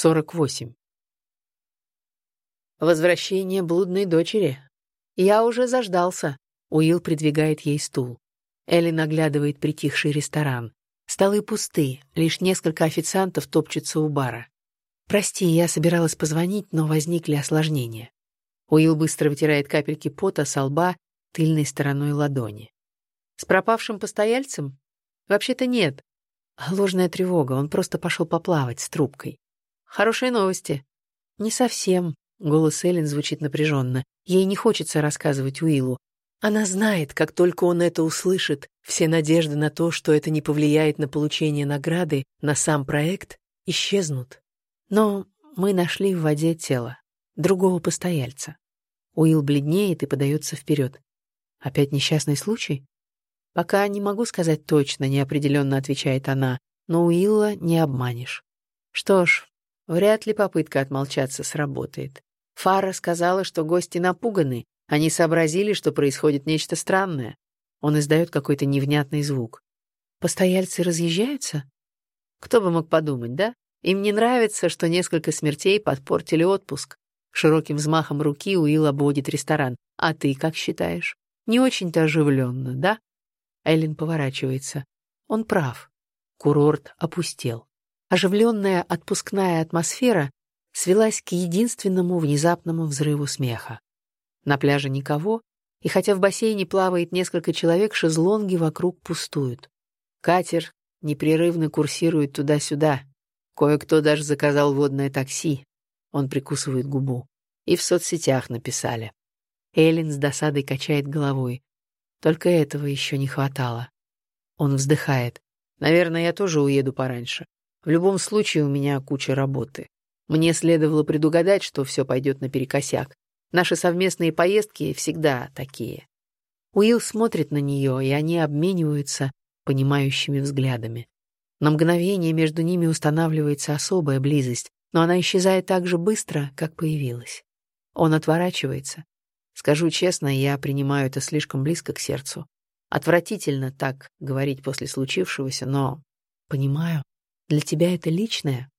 48. Возвращение блудной дочери. Я уже заждался. Уилл придвигает ей стул. Элли наглядывает притихший ресторан. Столы пусты, лишь несколько официантов топчутся у бара. «Прости, я собиралась позвонить, но возникли осложнения». Уилл быстро вытирает капельки пота со лба тыльной стороной ладони. «С пропавшим постояльцем? Вообще-то нет. Ложная тревога, он просто пошел поплавать с трубкой. Хорошие новости. Не совсем. Голос Эллен звучит напряженно. Ей не хочется рассказывать Уиллу. Она знает, как только он это услышит, все надежды на то, что это не повлияет на получение награды, на сам проект, исчезнут. Но мы нашли в воде тело другого постояльца. Уилл бледнеет и подается вперед. Опять несчастный случай? Пока не могу сказать точно, неопределенно отвечает она, но Уилла не обманешь. Что ж, Вряд ли попытка отмолчаться сработает. Фара сказала, что гости напуганы, они сообразили, что происходит нечто странное. Он издает какой-то невнятный звук. Постояльцы разъезжаются? Кто бы мог подумать, да? Им не нравится, что несколько смертей подпортили отпуск. Широким взмахом руки Уилл обводит ресторан. А ты как считаешь? Не очень-то оживленно, да? Эллен поворачивается. Он прав. Курорт опустел. Оживленная отпускная атмосфера свелась к единственному внезапному взрыву смеха. На пляже никого, и хотя в бассейне плавает несколько человек, шезлонги вокруг пустуют. Катер непрерывно курсирует туда-сюда. Кое-кто даже заказал водное такси. Он прикусывает губу. И в соцсетях написали. Эллен с досадой качает головой. Только этого еще не хватало. Он вздыхает. Наверное, я тоже уеду пораньше. В любом случае у меня куча работы. Мне следовало предугадать, что все пойдет наперекосяк. Наши совместные поездки всегда такие. Уилл смотрит на нее, и они обмениваются понимающими взглядами. На мгновение между ними устанавливается особая близость, но она исчезает так же быстро, как появилась. Он отворачивается. Скажу честно, я принимаю это слишком близко к сердцу. Отвратительно так говорить после случившегося, но понимаю. Для тебя это личное?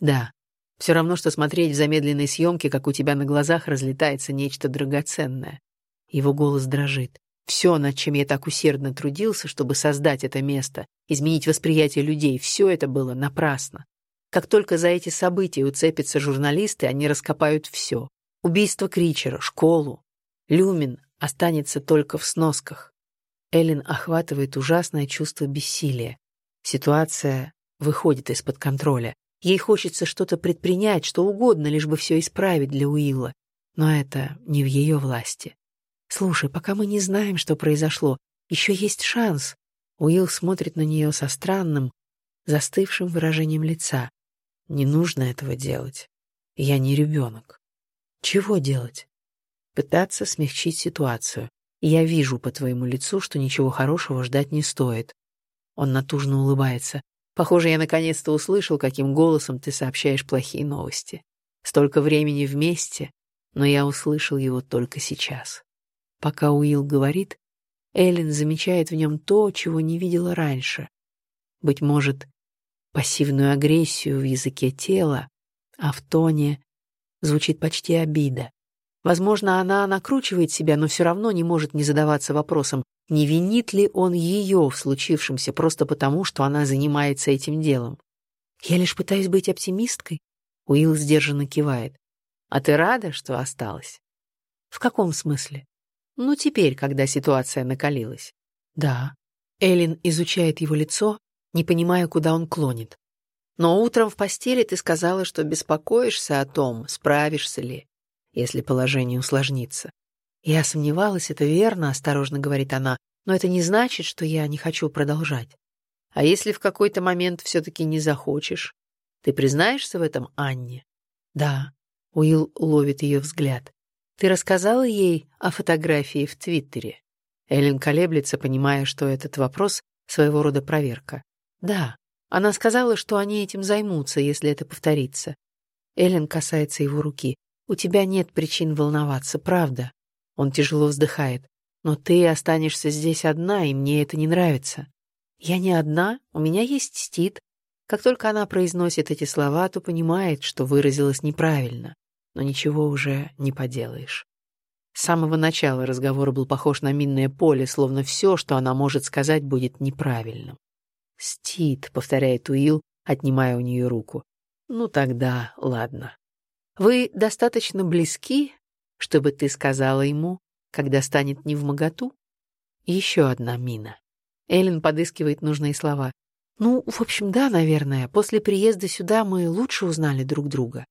Да. Все равно, что смотреть в замедленной съемке, как у тебя на глазах разлетается нечто драгоценное. Его голос дрожит. Все, над чем я так усердно трудился, чтобы создать это место, изменить восприятие людей, все это было напрасно. Как только за эти события уцепятся журналисты, они раскопают все. Убийство Кричера, школу. Люмин останется только в сносках. Эллен охватывает ужасное чувство бессилия. Ситуация выходит из-под контроля. Ей хочется что-то предпринять, что угодно, лишь бы все исправить для Уилла. Но это не в ее власти. «Слушай, пока мы не знаем, что произошло, еще есть шанс». Уилл смотрит на нее со странным, застывшим выражением лица. «Не нужно этого делать. Я не ребенок». «Чего делать?» «Пытаться смягчить ситуацию. Я вижу по твоему лицу, что ничего хорошего ждать не стоит». Он натужно улыбается. Похоже, я наконец-то услышал, каким голосом ты сообщаешь плохие новости. Столько времени вместе, но я услышал его только сейчас. Пока Уилл говорит, Эллен замечает в нем то, чего не видела раньше. Быть может, пассивную агрессию в языке тела, а в тоне звучит почти обида. Возможно, она накручивает себя, но все равно не может не задаваться вопросом, не винит ли он ее в случившемся просто потому, что она занимается этим делом. «Я лишь пытаюсь быть оптимисткой», — Уилл сдержанно кивает. «А ты рада, что осталась?» «В каком смысле?» «Ну, теперь, когда ситуация накалилась». «Да». Эллен изучает его лицо, не понимая, куда он клонит. «Но утром в постели ты сказала, что беспокоишься о том, справишься ли если положение усложнится. Я сомневалась, это верно, осторожно говорит она, но это не значит, что я не хочу продолжать. А если в какой-то момент все-таки не захочешь, ты признаешься в этом Анне? Да. Уилл ловит ее взгляд. Ты рассказала ей о фотографии в Твиттере? Эллен колеблется, понимая, что этот вопрос своего рода проверка. Да. Она сказала, что они этим займутся, если это повторится. Эллен касается его руки. У тебя нет причин волноваться, правда. Он тяжело вздыхает. Но ты останешься здесь одна, и мне это не нравится. Я не одна, у меня есть Стит. Как только она произносит эти слова, то понимает, что выразилась неправильно, но ничего уже не поделаешь. С самого начала разговор был похож на минное поле, словно все, что она может сказать, будет неправильным. «Стит», — повторяет Уилл, отнимая у нее руку. «Ну тогда, ладно. Вы достаточно близки, чтобы ты сказала ему, когда станет не в моготу?» Еще одна мина. Эллен подыскивает нужные слова. «Ну, в общем, да, наверное. После приезда сюда мы лучше узнали друг друга».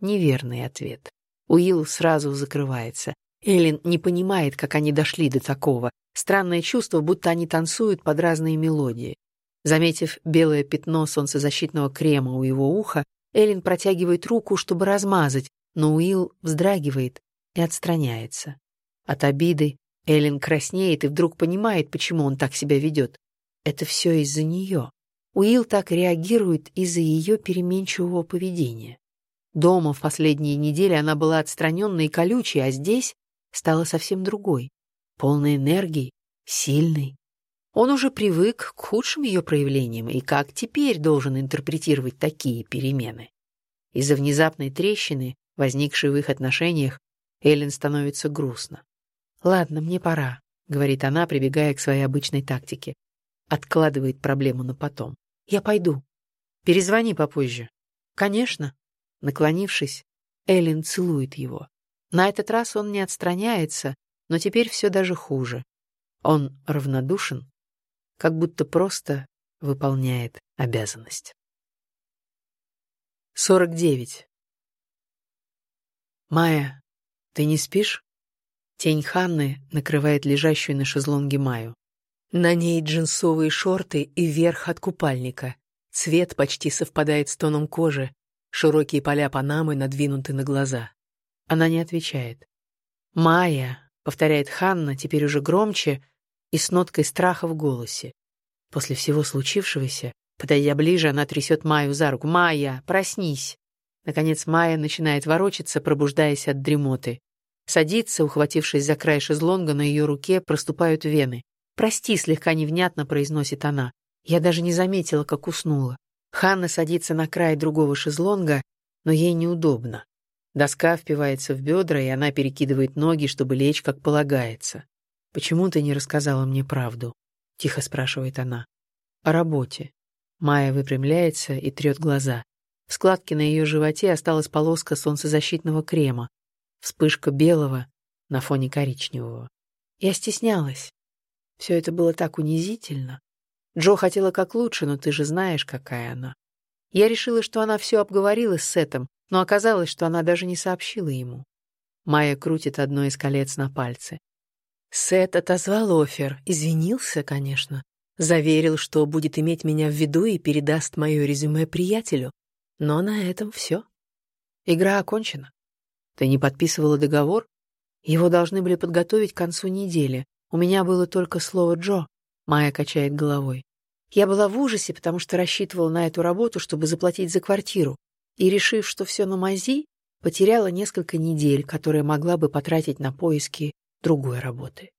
Неверный ответ. Уилл сразу закрывается. Эллен не понимает, как они дошли до такого. Странное чувство, будто они танцуют под разные мелодии. Заметив белое пятно солнцезащитного крема у его уха, Эллен протягивает руку, чтобы размазать, но Уилл вздрагивает и отстраняется. От обиды Эллен краснеет и вдруг понимает, почему он так себя ведет. Это все из-за нее. Уилл так реагирует из-за ее переменчивого поведения. Дома в последние недели она была отстраненной и колючей, а здесь стала совсем другой, полной энергии, сильной. Он уже привык к худшим ее проявлениям и как теперь должен интерпретировать такие перемены. Из-за внезапной трещины, возникшей в их отношениях, Эллен становится грустно. «Ладно, мне пора», — говорит она, прибегая к своей обычной тактике. Откладывает проблему на потом. «Я пойду. Перезвони попозже». «Конечно». Наклонившись, Эллен целует его. На этот раз он не отстраняется, но теперь все даже хуже. Он равнодушен, как будто просто выполняет обязанность. 49. «Майя, ты не спишь?» Тень Ханны накрывает лежащую на шезлонге Майю. На ней джинсовые шорты и верх от купальника. Цвет почти совпадает с тоном кожи. Широкие поля панамы надвинуты на глаза. Она не отвечает. «Майя», — повторяет Ханна, теперь уже громче и с ноткой страха в голосе. После всего случившегося, подойдя ближе, она трясет Майю за руку. «Майя, проснись!» Наконец Майя начинает ворочаться, пробуждаясь от дремоты. Садится, ухватившись за край шезлонга, на ее руке проступают вены. «Прости», — слегка невнятно произносит она. Я даже не заметила, как уснула. Ханна садится на край другого шезлонга, но ей неудобно. Доска впивается в бедра, и она перекидывает ноги, чтобы лечь, как полагается. «Почему ты не рассказала мне правду?» — тихо спрашивает она. «О работе». Майя выпрямляется и трет глаза. В складке на ее животе осталась полоска солнцезащитного крема, вспышка белого на фоне коричневого. Я стеснялась. Все это было так унизительно. Джо хотела как лучше, но ты же знаешь, какая она. Я решила, что она все обговорила с Сетом, но оказалось, что она даже не сообщила ему. Майя крутит одно из колец на пальце. Сет отозвал офер, извинился, конечно. Заверил, что будет иметь меня в виду и передаст мое резюме приятелю. Но на этом все. Игра окончена. Ты не подписывала договор? Его должны были подготовить к концу недели. У меня было только слово «Джо». Майя качает головой. Я была в ужасе, потому что рассчитывала на эту работу, чтобы заплатить за квартиру и, решив, что все на мази, потеряла несколько недель, которые могла бы потратить на поиски другой работы.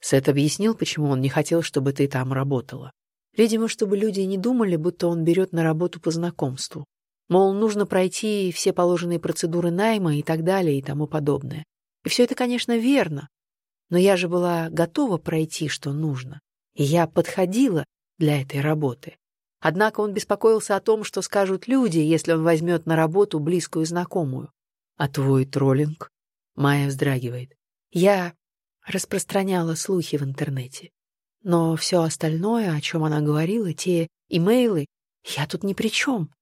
Сет объяснил, почему он не хотел, чтобы ты там работала. Видимо, чтобы люди не думали, будто он берет на работу по знакомству. Мол, нужно пройти все положенные процедуры найма и так далее и тому подобное. И все это, конечно, верно. Но я же была готова пройти, что нужно. И я подходила для этой работы. Однако он беспокоился о том, что скажут люди, если он возьмет на работу близкую знакомую. «А твой троллинг?» Майя вздрагивает. «Я распространяла слухи в интернете. Но все остальное, о чем она говорила, те имейлы, я тут ни при чем».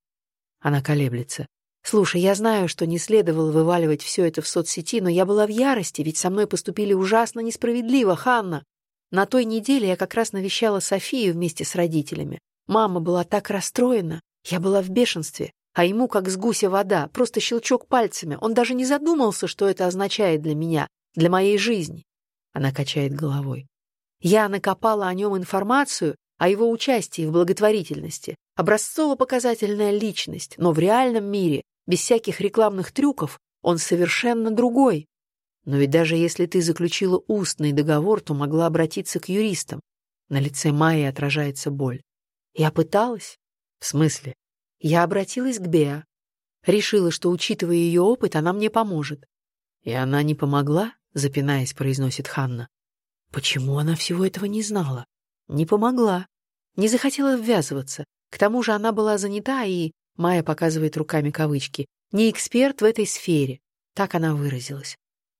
Она колеблется. «Слушай, я знаю, что не следовало вываливать все это в соцсети, но я была в ярости, ведь со мной поступили ужасно несправедливо, Ханна. На той неделе я как раз навещала Софию вместе с родителями. Мама была так расстроена, я была в бешенстве, а ему как с гуся вода, просто щелчок пальцами. Он даже не задумался, что это означает для меня, для моей жизни. Она качает головой. Я накопала о нем информацию, о его участии в благотворительности. Образцово-показательная личность, но в реальном мире, без всяких рекламных трюков, он совершенно другой. Но ведь даже если ты заключила устный договор, то могла обратиться к юристам. На лице Майи отражается боль. Я пыталась. В смысле? Я обратилась к Беа. Решила, что, учитывая ее опыт, она мне поможет. И она не помогла, запинаясь, произносит Ханна. Почему она всего этого не знала? Не помогла. Не захотела ввязываться. К тому же она была занята и, Майя показывает руками кавычки, не эксперт в этой сфере. Так она выразилась.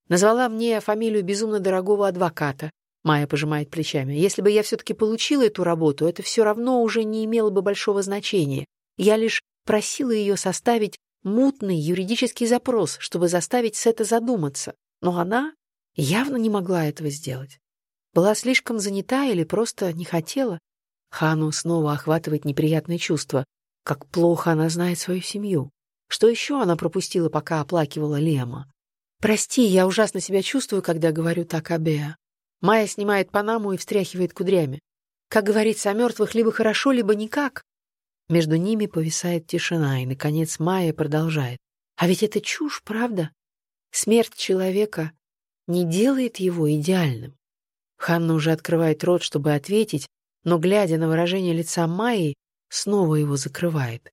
Назвала мне фамилию безумно дорогого адвоката. Майя пожимает плечами. Если бы я все-таки получила эту работу, это все равно уже не имело бы большого значения. Я лишь просила ее составить мутный юридический запрос, чтобы заставить Сета задуматься. Но она явно не могла этого сделать. Была слишком занята или просто не хотела. Хану снова охватывает неприятное чувство. Как плохо она знает свою семью. Что еще она пропустила, пока оплакивала Лема? «Прости, я ужасно себя чувствую, когда говорю так о Беа». Майя снимает панаму и встряхивает кудрями. Как говорится, о мертвых либо хорошо, либо никак. Между ними повисает тишина, и, наконец, Майя продолжает. А ведь это чушь, правда? Смерть человека не делает его идеальным. Ханна уже открывает рот, чтобы ответить, но, глядя на выражение лица Майи, снова его закрывает.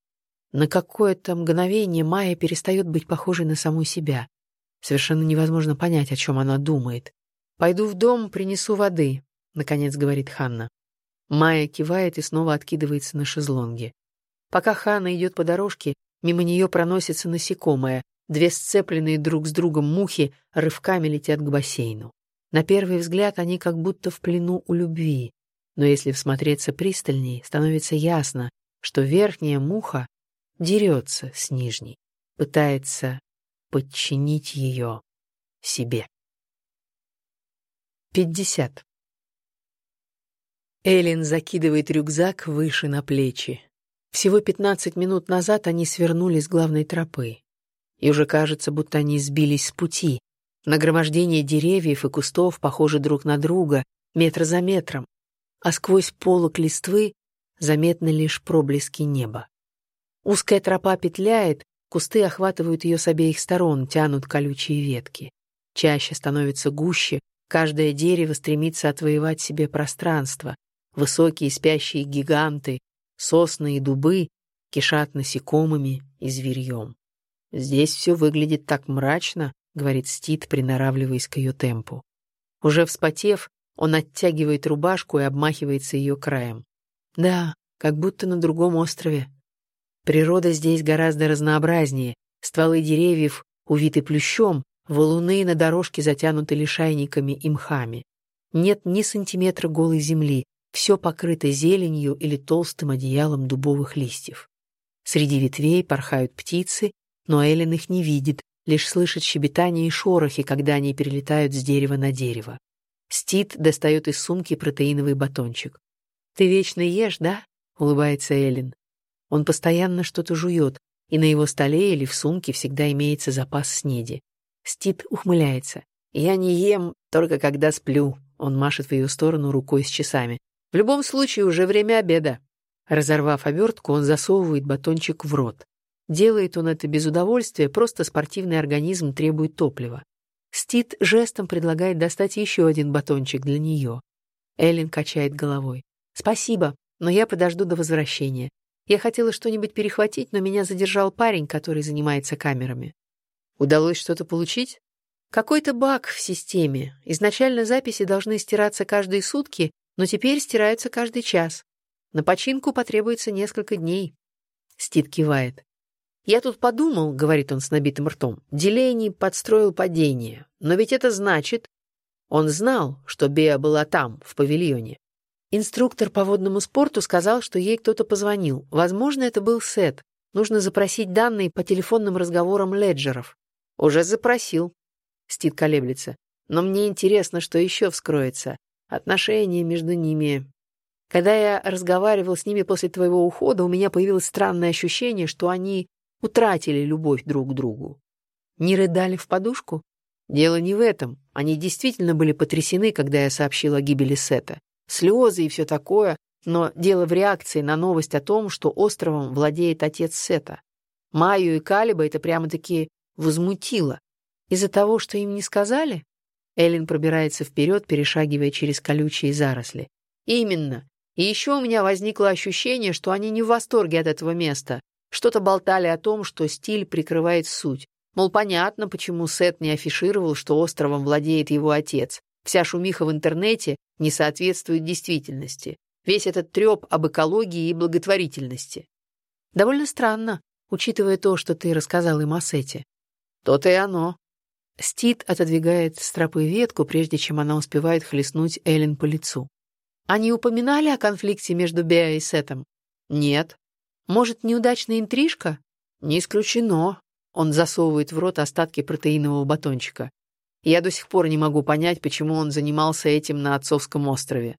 На какое-то мгновение Майя перестает быть похожей на саму себя. Совершенно невозможно понять, о чем она думает. «Пойду в дом, принесу воды», — наконец говорит Ханна. Майя кивает и снова откидывается на шезлонге. Пока Хана идет по дорожке, мимо нее проносится насекомое. Две сцепленные друг с другом мухи рывками летят к бассейну. На первый взгляд они как будто в плену у любви. Но если всмотреться пристальней, становится ясно, что верхняя муха дерется с нижней, пытается подчинить ее себе. 50. Эллен закидывает рюкзак выше на плечи. Всего 15 минут назад они свернули с главной тропы. И уже кажется, будто они сбились с пути. Нагромождение деревьев и кустов похожи друг на друга, метр за метром, а сквозь полок листвы заметны лишь проблески неба. Узкая тропа петляет, кусты охватывают ее с обеих сторон, тянут колючие ветки. Чаще становится гуще, каждое дерево стремится отвоевать себе пространство. Высокие спящие гиганты, Сосны и дубы кишат насекомыми и зверьем. «Здесь все выглядит так мрачно», — говорит Стит, приноравливаясь к ее темпу. Уже вспотев, он оттягивает рубашку и обмахивается ее краем. Да, как будто на другом острове. Природа здесь гораздо разнообразнее. Стволы деревьев увиты плющом, валуны на дорожке затянуты лишайниками и мхами. Нет ни сантиметра голой земли, все покрыто зеленью или толстым одеялом дубовых листьев. Среди ветвей порхают птицы, но Эллен их не видит, лишь слышит щебетание и шорохи, когда они перелетают с дерева на дерево. Стит достает из сумки протеиновый батончик. «Ты вечно ешь, да?» — улыбается Эллен. Он постоянно что-то жует, и на его столе или в сумке всегда имеется запас снеди. Стит ухмыляется. «Я не ем, только когда сплю», — он машет в ее сторону рукой с часами. В любом случае, уже время обеда. Разорвав обертку, он засовывает батончик в рот. Делает он это без удовольствия, просто спортивный организм требует топлива. Стит жестом предлагает достать еще один батончик для нее. Эллен качает головой. «Спасибо, но я подожду до возвращения. Я хотела что-нибудь перехватить, но меня задержал парень, который занимается камерами». «Удалось что-то получить?» «Какой-то баг в системе. Изначально записи должны стираться каждые сутки, но теперь стираются каждый час. На починку потребуется несколько дней. Стит кивает. «Я тут подумал», — говорит он с набитым ртом, — «Делейни подстроил падение. Но ведь это значит...» Он знал, что Беа была там, в павильоне. Инструктор по водному спорту сказал, что ей кто-то позвонил. Возможно, это был Сет. Нужно запросить данные по телефонным разговорам Леджеров. Уже запросил. Стит колеблется. Но мне интересно, что еще вскроется отношения между ними. Когда я разговаривал с ними после твоего ухода, у меня появилось странное ощущение, что они утратили любовь друг к другу. Не рыдали в подушку? Дело не в этом. Они действительно были потрясены, когда я сообщил о гибели Сета. Слезы и все такое, но дело в реакции на новость о том, что островом владеет отец Сета. Майю и Калиба это прямо-таки возмутило. Из-за того, что им не сказали? Эллен пробирается вперед, перешагивая через колючие заросли. «Именно. И еще у меня возникло ощущение, что они не в восторге от этого места, Что-то болтали о том, что стиль прикрывает суть. Мол, понятно, почему Сет не афишировал, что островом владеет его отец. Вся шумиха в интернете не соответствует действительности. Весь этот треп об экологии и благотворительности. Довольно странно, учитывая то, что ты рассказал им о Сете. То-то и оно. Стит отодвигает с тропы ветку, прежде чем она успевает хлестнуть Эллен по лицу. Они упоминали о конфликте между Беа и Сетом? Нет. Может, неудачная интрижка? Не исключено. Он засовывает в рот остатки протеинового батончика. Я до сих пор не могу понять, почему он занимался этим на отцовском острове.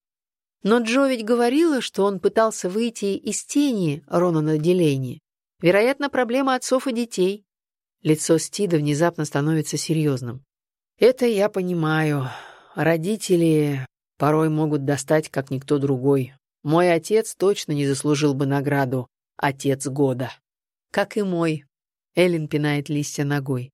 Но Джо ведь говорила, что он пытался выйти из тени Ронана Дилейни. Вероятно, проблема отцов и детей. Лицо Стида внезапно становится серьезным. Это я понимаю. Родители порой могут достать, как никто другой. Мой отец точно не заслужил бы награду «Отец года». Как и мой. Эллен пинает листья ногой.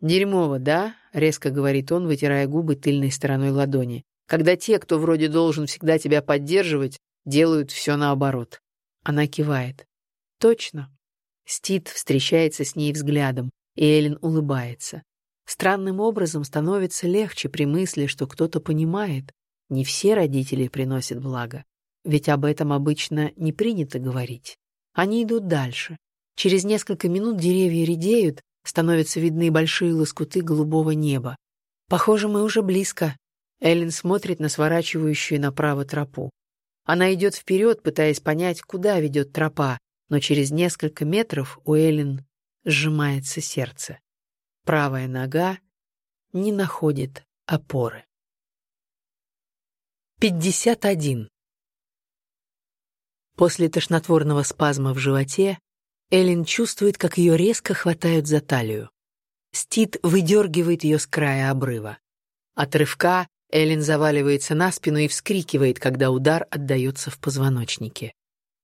«Дерьмово, да?» — резко говорит он, вытирая губы тыльной стороной ладони. «Когда те, кто вроде должен всегда тебя поддерживать, делают все наоборот». Она кивает. «Точно». Стит встречается с ней взглядом, и Эллен улыбается. Странным образом становится легче при мысли, что кто-то понимает. Не все родители приносят благо. Ведь об этом обычно не принято говорить. Они идут дальше. Через несколько минут деревья редеют, становятся видны большие лоскуты голубого неба. Похоже, мы уже близко. Эллен смотрит на сворачивающую направо тропу. Она идет вперед, пытаясь понять, куда ведет тропа, но через несколько метров у Эллен сжимается сердце. Правая нога не находит опоры. 51. После тошнотворного спазма в животе Эллен чувствует, как ее резко хватают за талию. Стит выдергивает ее с края обрыва. От рывка Эллен заваливается на спину и вскрикивает, когда удар отдается в позвоночнике.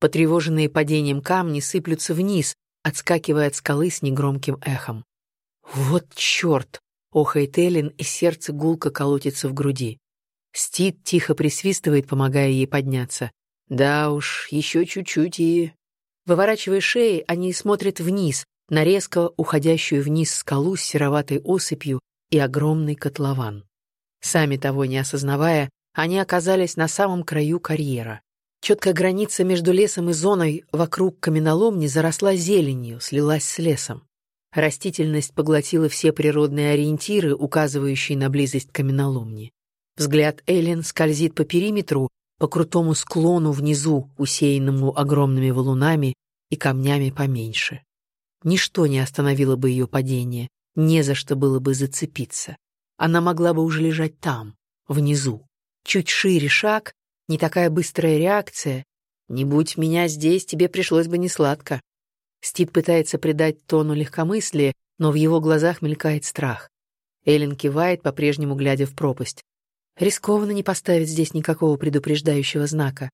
Потревоженные падением камни сыплются вниз, отскакивая от скалы с негромким эхом. «Вот черт!» — охает Эллен, и сердце гулко колотится в груди. Стит тихо присвистывает, помогая ей подняться. «Да уж, еще чуть-чуть и...» Выворачивая шеи, они смотрят вниз, на резко уходящую вниз скалу с сероватой осыпью и огромный котлован. Сами того не осознавая, они оказались на самом краю карьера. Четкая граница между лесом и зоной вокруг каменоломни заросла зеленью, слилась с лесом. Растительность поглотила все природные ориентиры, указывающие на близость каменоломни. Взгляд Эллен скользит по периметру, по крутому склону внизу, усеянному огромными валунами и камнями поменьше. Ничто не остановило бы ее падение, не за что было бы зацепиться. Она могла бы уже лежать там, внизу. Чуть шире шаг, не такая быстрая реакция. Не будь меня здесь, тебе пришлось бы несладко. Стит пытается придать тону легкомыслия, но в его глазах мелькает страх. Эллен кивает, по-прежнему глядя в пропасть. Рискованно не поставить здесь никакого предупреждающего знака.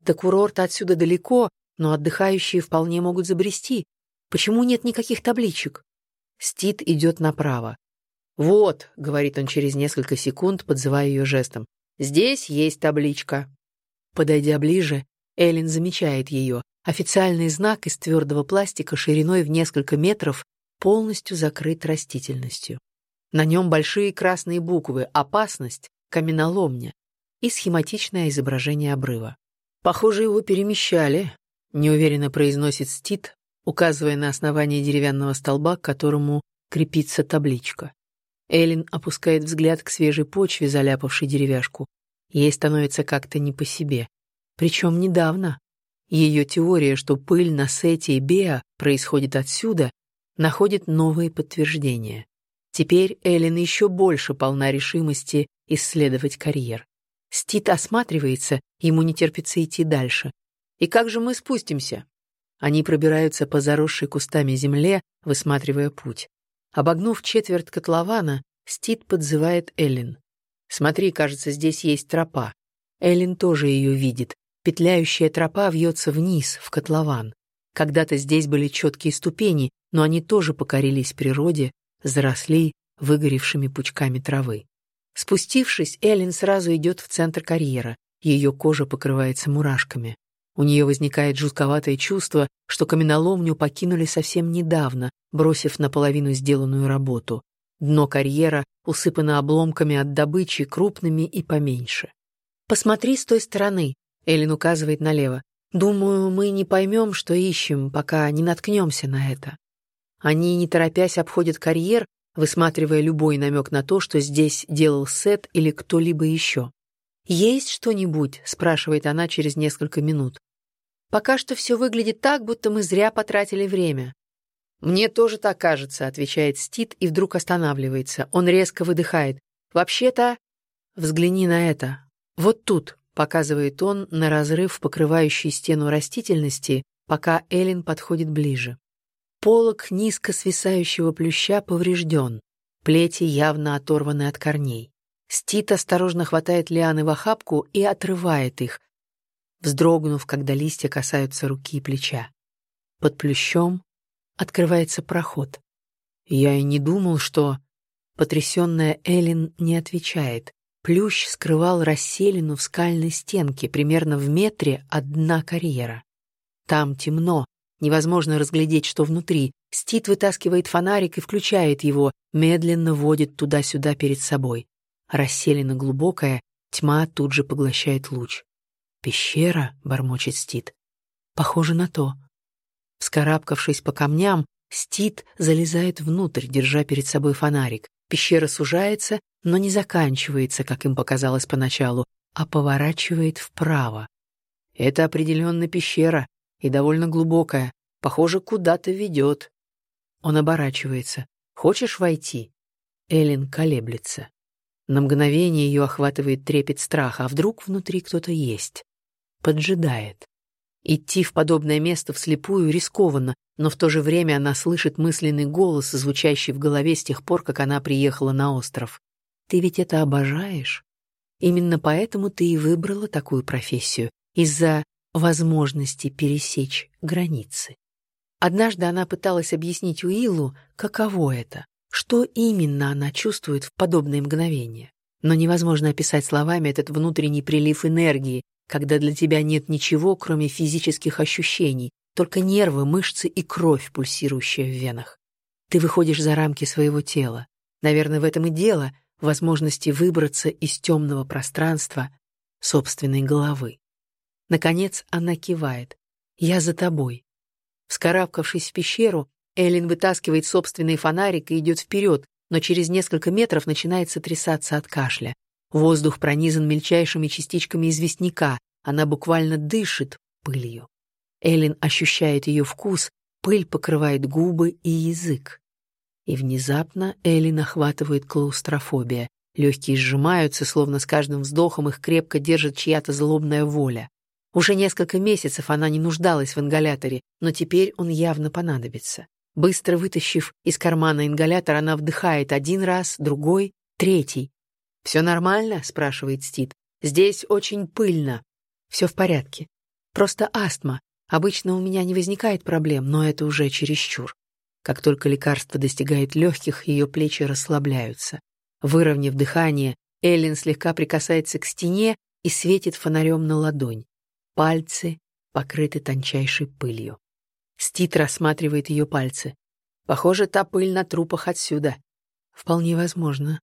До курорта отсюда далеко, но отдыхающие вполне могут забрести. Почему нет никаких табличек? Стит идет направо. «Вот», — говорит он через несколько секунд, подзывая ее жестом, — «здесь есть табличка». Подойдя ближе, Эллен замечает ее. Официальный знак из твердого пластика шириной в несколько метров полностью закрыт растительностью. На нем большие красные буквы «Опасность», каменоломня и схематичное изображение обрыва. Похоже, его перемещали, неуверенно произносит Стит, указывая на основание деревянного столба, к которому крепится табличка. Эллен опускает взгляд к свежей почве, заляпавшей деревяшку. Ей становится как-то не по себе. Причем недавно. Ее теория, что пыль на Сете и Беа происходит отсюда, находит новые подтверждения. Теперь Эллен еще больше полна решимости исследовать карьер. Стит осматривается, ему не терпится идти дальше. «И как же мы спустимся?» Они пробираются по заросшей кустами земле, высматривая путь. Обогнув четверть котлована, Стит подзывает Эллен. «Смотри, кажется, здесь есть тропа». Эллен тоже ее видит. Петляющая тропа вьется вниз, в котлован. Когда-то здесь были четкие ступени, но они тоже покорились природе, заросли выгоревшими пучками травы. Спустившись, Эллен сразу идет в центр карьера. Ее кожа покрывается мурашками. У нее возникает жутковатое чувство, что каменоломню покинули совсем недавно, бросив наполовину сделанную работу. Дно карьера усыпано обломками от добычи, крупными и поменьше. «Посмотри с той стороны», — Эллен указывает налево. «Думаю, мы не поймем, что ищем, пока не наткнемся на это». Они, не торопясь, обходят карьер, высматривая любой намек на то, что здесь делал Сет или кто-либо еще. «Есть что-нибудь?» — спрашивает она через несколько минут. «Пока что все выглядит так, будто мы зря потратили время». «Мне тоже так кажется», — отвечает Стит и вдруг останавливается. Он резко выдыхает. «Вообще-то...» «Взгляни на это. Вот тут», — показывает он на разрыв, покрывающий стену растительности, пока Эллен подходит ближе. Полок низко свисающего плюща поврежден, плети явно оторваны от корней. Стит осторожно хватает лианы в охапку и отрывает их, вздрогнув, когда листья касаются руки и плеча. Под плющом открывается проход. Я и не думал, что... Потрясенная Эллен не отвечает. Плющ скрывал расселину в скальной стенке, примерно в метре от дна карьера. Там темно, Невозможно разглядеть, что внутри. Стит вытаскивает фонарик и включает его, медленно водит туда-сюда перед собой. Расселена глубокая, тьма тут же поглощает луч. «Пещера?» — бормочет Стит. «Похоже на то». Вскарабкавшись по камням, Стит залезает внутрь, держа перед собой фонарик. Пещера сужается, но не заканчивается, как им показалось поначалу, а поворачивает вправо. Это определенно пещера, и довольно глубокая. Похоже, куда-то ведет. Он оборачивается. «Хочешь войти?» Эллен колеблется. На мгновение ее охватывает трепет страха, а вдруг внутри кто-то есть. Поджидает. Идти в подобное место вслепую рискованно, но в то же время она слышит мысленный голос, звучащий в голове с тех пор, как она приехала на остров. «Ты ведь это обожаешь? Именно поэтому ты и выбрала такую профессию. Из-за возможности пересечь границы. Однажды она пыталась объяснить Уиллу, каково это, что именно она чувствует в подобные мгновения. Но невозможно описать словами этот внутренний прилив энергии, когда для тебя нет ничего, кроме физических ощущений, только нервы, мышцы и кровь, пульсирующая в венах. Ты выходишь за рамки своего тела. Наверное, в этом и дело, возможности выбраться из темного пространства собственной головы. Наконец она кивает. «Я за тобой». Вскарабкавшись в пещеру, Эллен вытаскивает собственный фонарик и идет вперед, но через несколько метров начинает сотрясаться от кашля. Воздух пронизан мельчайшими частичками известняка, она буквально дышит пылью. Эллен ощущает ее вкус, пыль покрывает губы и язык. И внезапно Эллен охватывает клаустрофобия. Легкие сжимаются, словно с каждым вздохом их крепко держит чья-то злобная воля. Уже несколько месяцев она не нуждалась в ингаляторе, но теперь он явно понадобится. Быстро вытащив из кармана ингалятор, она вдыхает один раз, другой, третий. «Все нормально?» — спрашивает Стит. «Здесь очень пыльно». «Все в порядке. Просто астма. Обычно у меня не возникает проблем, но это уже чересчур». Как только лекарство достигает легких, ее плечи расслабляются. Выровняв дыхание, Эллен слегка прикасается к стене и светит фонарем на ладонь. Пальцы покрыты тончайшей пылью. Стит рассматривает ее пальцы. Похоже, та пыль на трупах отсюда. Вполне возможно.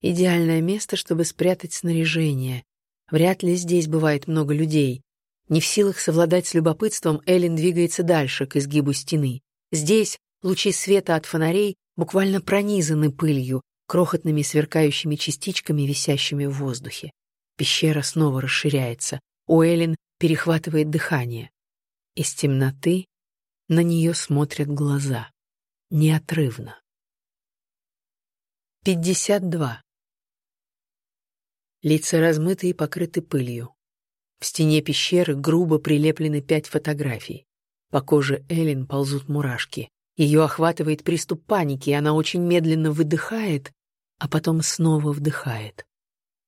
Идеальное место, чтобы спрятать снаряжение. Вряд ли здесь бывает много людей. Не в силах совладать с любопытством, Эллен двигается дальше, к изгибу стены. Здесь лучи света от фонарей буквально пронизаны пылью, крохотными сверкающими частичками, висящими в воздухе. Пещера снова расширяется. У Эллен перехватывает дыхание. Из темноты на нее смотрят глаза. Неотрывно. 52. Лица размыты и покрыты пылью. В стене пещеры грубо прилеплены пять фотографий. По коже Эллен ползут мурашки. Ее охватывает приступ паники, и она очень медленно выдыхает, а потом снова вдыхает.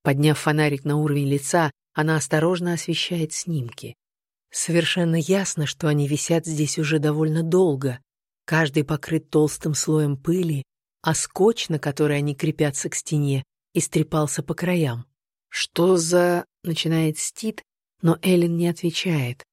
Подняв фонарик на уровень лица, она осторожно освещает снимки. Совершенно ясно, что они висят здесь уже довольно долго. Каждый покрыт толстым слоем пыли, а скотч, на который они крепятся к стене, истрепался по краям. «Что за...» — начинает Стит, но Эллен не отвечает.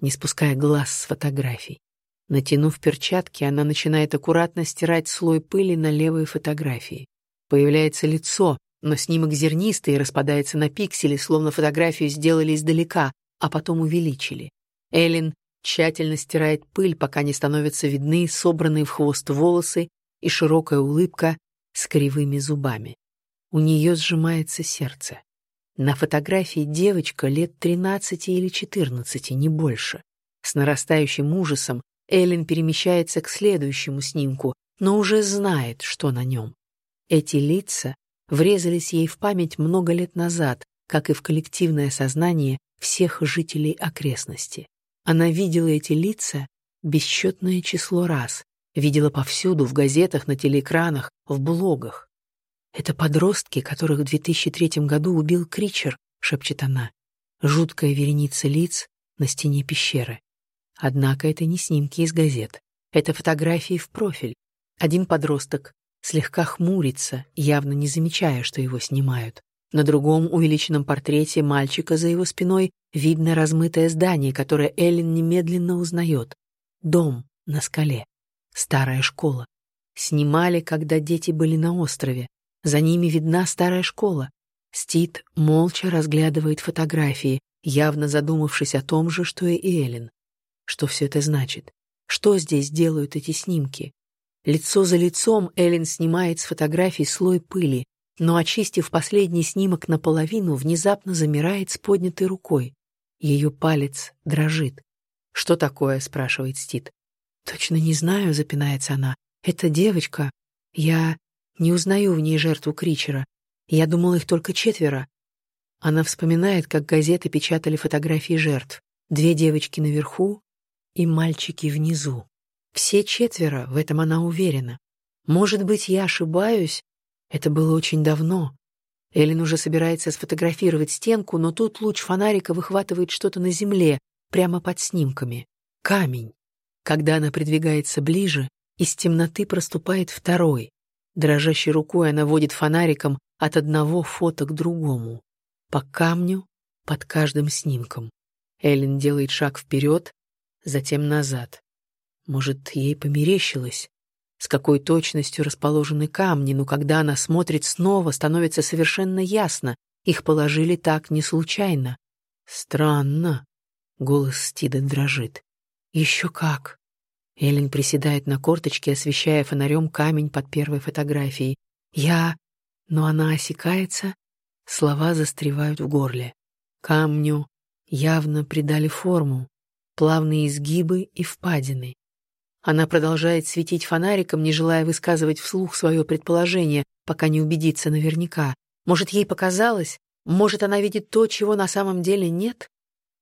не спуская глаз с фотографий. Натянув перчатки, она начинает аккуратно стирать слой пыли на левой фотографии. Появляется лицо, но снимок зернистый и распадается на пиксели, словно фотографию сделали издалека, а потом увеличили. Эллен тщательно стирает пыль, пока не становятся видны собранные в хвост волосы и широкая улыбка с кривыми зубами. У нее сжимается сердце. На фотографии девочка лет 13 или 14, не больше. С нарастающим ужасом Эллен перемещается к следующему снимку, но уже знает, что на нем. Эти лица врезались ей в память много лет назад, как и в коллективное сознание всех жителей окрестности. Она видела эти лица бесчетное число раз, видела повсюду, в газетах, на телеэкранах, в блогах. «Это подростки, которых в 2003 году убил Кричер», — шепчет она. Жуткая вереница лиц на стене пещеры. Однако это не снимки из газет. Это фотографии в профиль. Один подросток слегка хмурится, явно не замечая, что его снимают. На другом увеличенном портрете мальчика за его спиной видно размытое здание, которое Эллен немедленно узнает. Дом на скале. Старая школа. Снимали, когда дети были на острове. За ними видна старая школа. Стит молча разглядывает фотографии, явно задумавшись о том же, что и Эллен. Что все это значит? Что здесь делают эти снимки? Лицо за лицом Эллен снимает с фотографий слой пыли, но, очистив последний снимок наполовину, внезапно замирает с поднятой рукой. Ее палец дрожит. «Что такое?» — спрашивает Стит. «Точно не знаю», — запинается она. «Это девочка. Я не узнаю в ней жертву Кричера. Я думала, их только четверо». Она вспоминает, как газеты печатали фотографии жертв. Две девочки наверху, и мальчики внизу. Все четверо, в этом она уверена. Может быть, я ошибаюсь? Это было очень давно. Эллен уже собирается сфотографировать стенку, но тут луч фонарика выхватывает что-то на земле, прямо под снимками. Камень. Когда она придвигается ближе, из темноты проступает второй. Дрожащей рукой она водит фонариком от одного фото к другому. По камню, под каждым снимком. Эллен делает шаг вперед, затем назад. Может, ей померещилось, с какой точностью расположены камни, но когда она смотрит снова, становится совершенно ясно, их положили так не случайно. Странно. Голос Стида дрожит. Еще как. Эллен приседает на корточке, освещая фонарем камень под первой фотографией. Я... Но она осекается, слова застревают в горле. Камню явно придали форму, плавные изгибы и впадины. Она продолжает светить фонариком, не желая высказывать вслух свое предположение, пока не убедится наверняка. Может, ей показалось? Может, она видит то, чего на самом деле нет?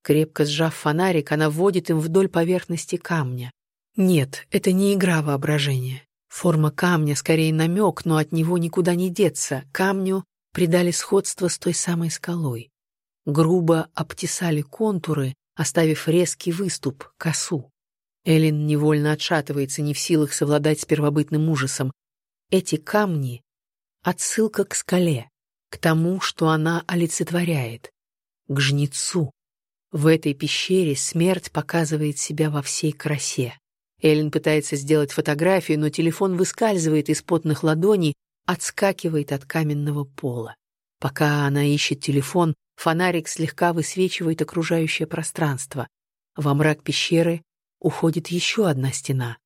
Крепко сжав фонарик, она вводит им вдоль поверхности камня. Нет, это не игра воображения. Форма камня скорее намек, но от него никуда не деться. Камню придали сходство с той самой скалой. Грубо обтесали контуры, оставив резкий выступ, косу. Эллен невольно отшатывается, не в силах совладать с первобытным ужасом. Эти камни — отсылка к скале, к тому, что она олицетворяет, к жнецу. В этой пещере смерть показывает себя во всей красе. Эллен пытается сделать фотографию, но телефон выскальзывает из потных ладоней, отскакивает от каменного пола. Пока она ищет телефон, Фонарик слегка высвечивает окружающее пространство. Во мрак пещеры уходит еще одна стена.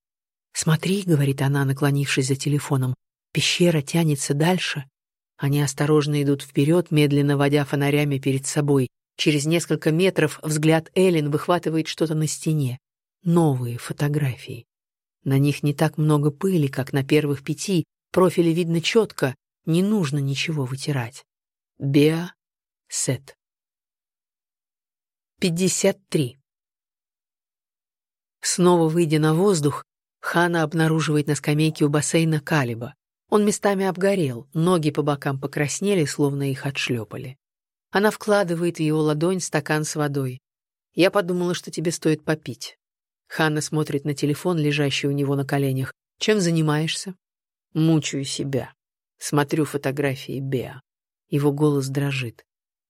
«Смотри», — говорит она, наклонившись за телефоном, — «пещера тянется дальше». Они осторожно идут вперед, медленно водя фонарями перед собой. Через несколько метров взгляд Эллен выхватывает что-то на стене. Новые фотографии. На них не так много пыли, как на первых пяти, профили видно четко, не нужно ничего вытирать. Беа Сет. 53. Снова выйдя на воздух, Хана обнаруживает на скамейке у бассейна Калиба. Он местами обгорел, ноги по бокам покраснели, словно их отшлепали. Она вкладывает в его ладонь стакан с водой. «Я подумала, что тебе стоит попить». Ханна смотрит на телефон, лежащий у него на коленях. «Чем занимаешься?» «Мучаю себя. Смотрю фотографии Беа». Его голос дрожит.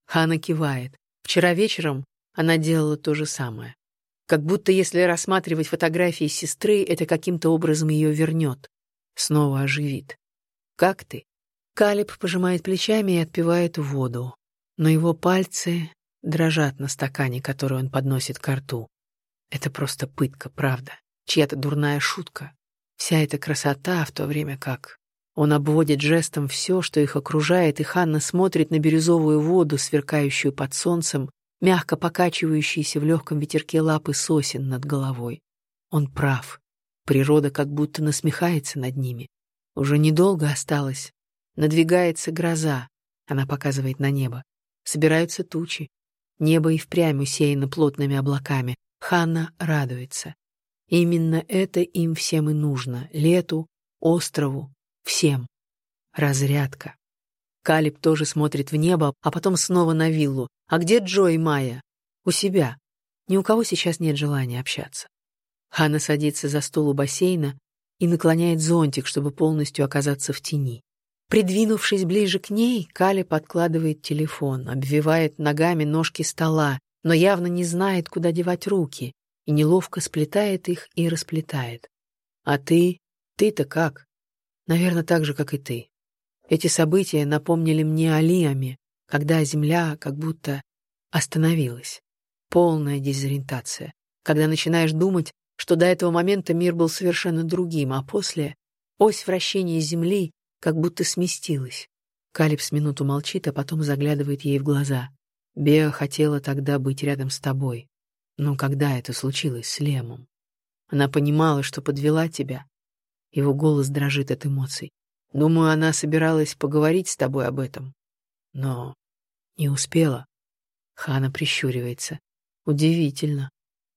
Хана кивает. Вчера вечером она делала то же самое. Как будто если рассматривать фотографии сестры, это каким-то образом ее вернет, снова оживит. «Как ты?» Калиб пожимает плечами и отпивает воду, но его пальцы дрожат на стакане, который он подносит к рту. Это просто пытка, правда, чья-то дурная шутка. Вся эта красота, в то время как он обводит жестом все, что их окружает, и Ханна смотрит на бирюзовую воду, сверкающую под солнцем, мягко покачивающиеся в легком ветерке лапы сосен над головой. Он прав. Природа как будто насмехается над ними. Уже недолго осталось. Надвигается гроза. Она показывает на небо. Собираются тучи. Небо и впрямь усеяно плотными облаками. Ханна радуется. Именно это им всем и нужно. Лету, острову, всем. Разрядка. Калиб тоже смотрит в небо, а потом снова на виллу. А где Джо и Майя? У себя. Ни у кого сейчас нет желания общаться. Ханна садится за стол у бассейна и наклоняет зонтик, чтобы полностью оказаться в тени. Придвинувшись ближе к ней, Кали подкладывает телефон, обвивает ногами ножки стола, но явно не знает, куда девать руки, и неловко сплетает их и расплетает. «А ты? Ты-то как?» «Наверное, так же, как и ты. Эти события напомнили мне о Лиаме, когда Земля как будто остановилась. Полная дезориентация. Когда начинаешь думать, что до этого момента мир был совершенно другим, а после ось вращения Земли как будто сместилась. Калипс минуту молчит, а потом заглядывает ей в глаза. Беа хотела тогда быть рядом с тобой. Но когда это случилось с Лемом? Она понимала, что подвела тебя. Его голос дрожит от эмоций. Думаю, она собиралась поговорить с тобой об этом. Но не успела. Хана прищуривается. Удивительно.